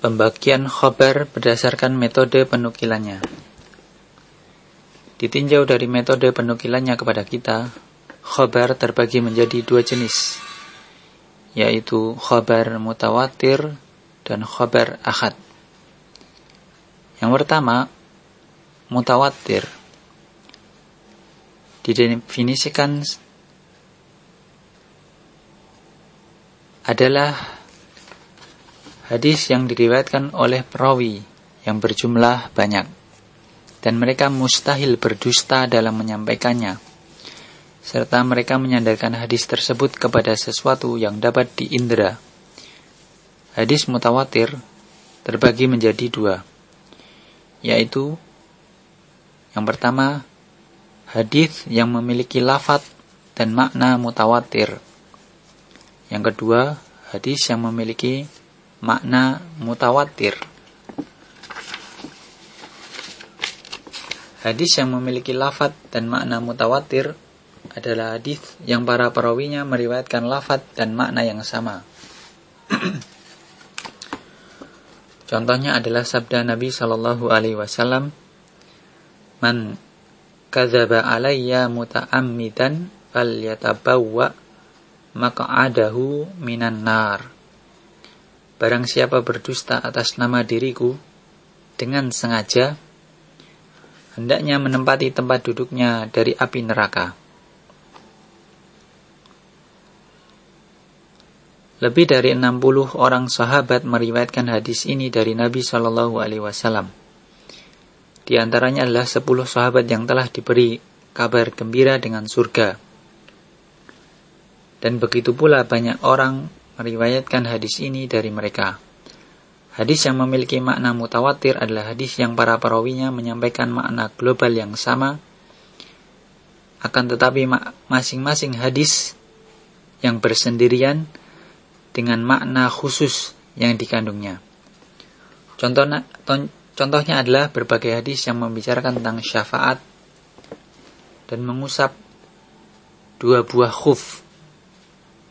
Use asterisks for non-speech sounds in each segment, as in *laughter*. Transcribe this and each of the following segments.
Pembagian khobar berdasarkan metode penukilannya. Ditinjau dari metode penukilannya kepada kita, khobar terbagi menjadi dua jenis, yaitu khobar mutawatir dan khobar ahad. Yang pertama, mutawatir didefinisikan adalah hadis yang diriwayatkan oleh perawi yang berjumlah banyak dan mereka mustahil berdusta dalam menyampaikannya serta mereka menyandarkan hadis tersebut kepada sesuatu yang dapat diindra. Hadis mutawatir terbagi menjadi dua, yaitu yang pertama hadis yang memiliki lafat dan makna mutawatir. Yang kedua, hadis yang memiliki makna mutawatir. Hadis yang memiliki lafat dan makna mutawatir adalah hadis yang para perawinya meriwayatkan lafat dan makna yang sama. *clears throat* Contohnya adalah sabda Nabi Shallallahu Alaihi Wasallam, "Man kadzaba alayya muta'ammidan falyatabawwa maq'adahu minan nar." Barang siapa berdusta atas nama diriku dengan sengaja, hendaknya menempati tempat duduknya dari api neraka. Lebih dari 60 orang sahabat meriwayatkan hadis ini dari Nabi Shallallahu Alaihi Wasallam. Di antaranya adalah 10 sahabat yang telah diberi kabar gembira dengan surga. Dan begitu pula banyak orang meriwayatkan hadis ini dari mereka. Hadis yang memiliki makna mutawatir adalah hadis yang para perawinya menyampaikan makna global yang sama, akan tetapi masing-masing hadis yang bersendirian dengan makna khusus yang dikandungnya. Contohnya, contohnya adalah berbagai hadis yang membicarakan tentang syafaat dan mengusap dua buah khuf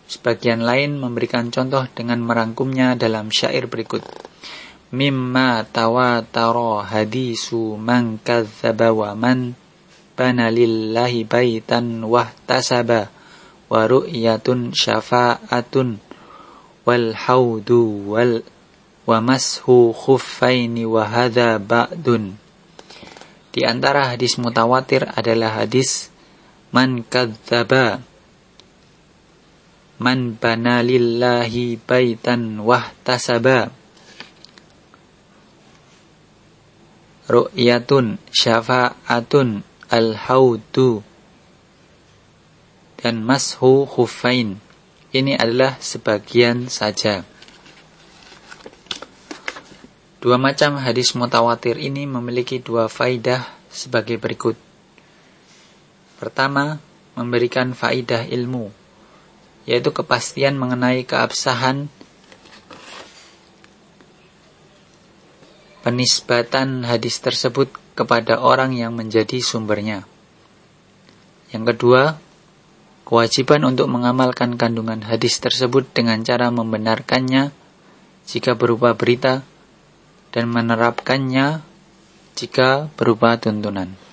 Sebagian lain memberikan contoh dengan merangkumnya dalam syair berikut. Mimma tawatara hadisu man kadzdzaba wa man bana lillahi baitan wahtasaba wa ru'yatun syafa'atun wal haudu wal wa mashu khuffaini wa ba'dun. Di antara hadis mutawatir adalah hadis man kadzdzaba man bana lillahi baitan wahtasaba. Ru'yatun syafa'atun al-haudu. Dan mashu khufain ini adalah sebagian saja. Dua macam hadis mutawatir ini memiliki dua faidah sebagai berikut. Pertama memberikan faidah ilmu yaitu kepastian mengenai keabsahan penisbatan hadis tersebut kepada orang yang menjadi sumbernya. Yang kedua, kewajiban untuk mengamalkan kandungan hadis tersebut dengan cara membenarkannya jika berupa berita dan menerapkannya jika berupa tuntunan.